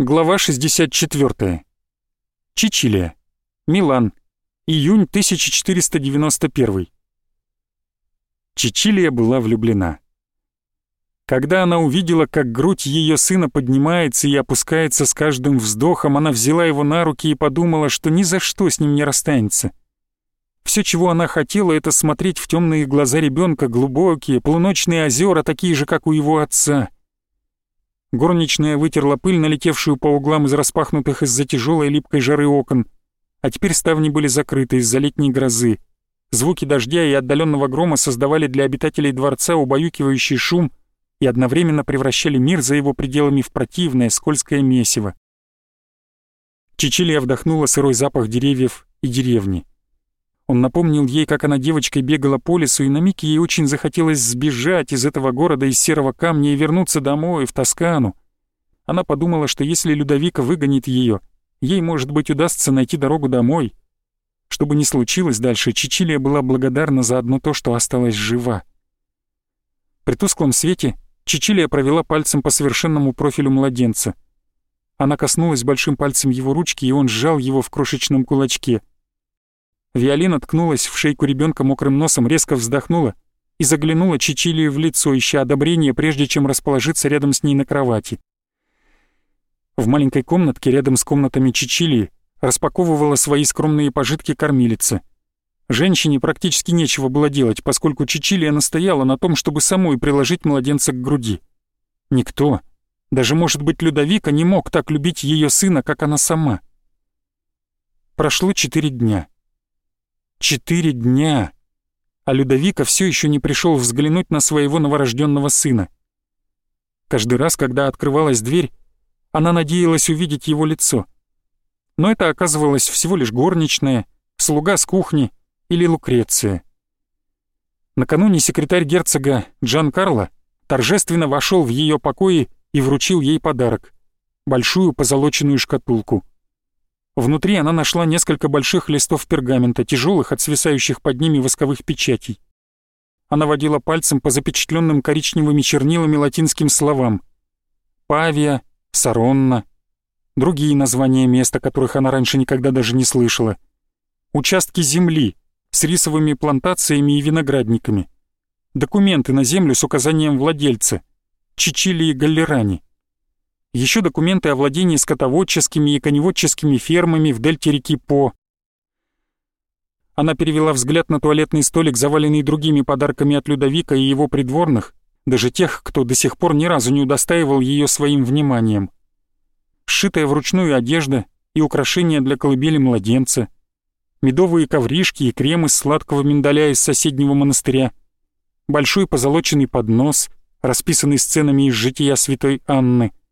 Глава 64. Чичилия. Милан. Июнь 1491. Чичилия была влюблена. Когда она увидела, как грудь ее сына поднимается и опускается с каждым вздохом, она взяла его на руки и подумала, что ни за что с ним не расстанется. Все, чего она хотела, это смотреть в темные глаза ребенка, глубокие, полуночные озера, такие же, как у его отца — Горничная вытерла пыль, налетевшую по углам из распахнутых из-за тяжелой липкой жары окон. А теперь ставни были закрыты из-за летней грозы. Звуки дождя и отдаленного грома создавали для обитателей дворца убаюкивающий шум и одновременно превращали мир за его пределами в противное, скользкое месиво. Чичилия вдохнула сырой запах деревьев и деревни. Он напомнил ей, как она девочкой бегала по лесу, и на миг ей очень захотелось сбежать из этого города из серого камня и вернуться домой, в Тоскану. Она подумала, что если Людовика выгонит ее, ей, может быть, удастся найти дорогу домой. Что бы ни случилось дальше, Чичилия была благодарна за одно то, что осталась жива. При тусклом свете Чичилия провела пальцем по совершенному профилю младенца. Она коснулась большим пальцем его ручки, и он сжал его в крошечном кулачке — Виолина ткнулась в шейку ребенка мокрым носом, резко вздохнула и заглянула Чичилию в лицо, ища одобрения, прежде чем расположиться рядом с ней на кровати. В маленькой комнатке рядом с комнатами Чичилии распаковывала свои скромные пожитки кормилица. Женщине практически нечего было делать, поскольку Чичилия настояла на том, чтобы самой приложить младенца к груди. Никто, даже, может быть, Людовика, не мог так любить ее сына, как она сама. Прошло четыре дня. Четыре дня! А Людовика все еще не пришел взглянуть на своего новорожденного сына. Каждый раз, когда открывалась дверь, она надеялась увидеть его лицо. Но это оказывалось всего лишь горничная, слуга с кухни или Лукреция. Накануне секретарь герцога Джан Карло торжественно вошел в ее покои и вручил ей подарок — большую позолоченную шкатулку — Внутри она нашла несколько больших листов пергамента, тяжелых от свисающих под ними восковых печатей. Она водила пальцем по запечатленным коричневыми чернилами латинским словам. Павия, Саронна, другие названия места, которых она раньше никогда даже не слышала. Участки земли с рисовыми плантациями и виноградниками. Документы на землю с указанием владельца. Чичили и Галлерани еще документы о владении скотоводческими и коневодческими фермами в дельте реки По. Она перевела взгляд на туалетный столик, заваленный другими подарками от Людовика и его придворных, даже тех, кто до сих пор ни разу не удостаивал ее своим вниманием. Сшитая вручную одежда и украшения для колыбели младенца, медовые ковришки и крем из сладкого миндаля из соседнего монастыря, большой позолоченный поднос, расписанный сценами из жития святой Анны —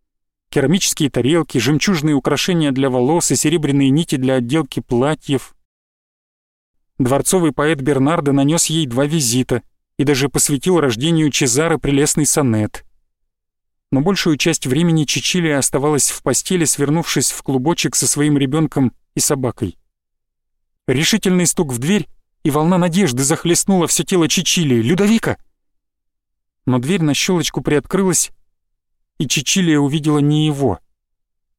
керамические тарелки, жемчужные украшения для волос и серебряные нити для отделки платьев. Дворцовый поэт Бернардо нанес ей два визита и даже посвятил рождению Чезаро прелестный сонет. Но большую часть времени Чичилия оставалась в постели, свернувшись в клубочек со своим ребенком и собакой. Решительный стук в дверь, и волна надежды захлестнула все тело Чичилии. «Людовика!» Но дверь на щелочку приоткрылась, и Чичилия увидела не его,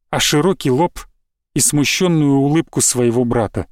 а широкий лоб и смущенную улыбку своего брата.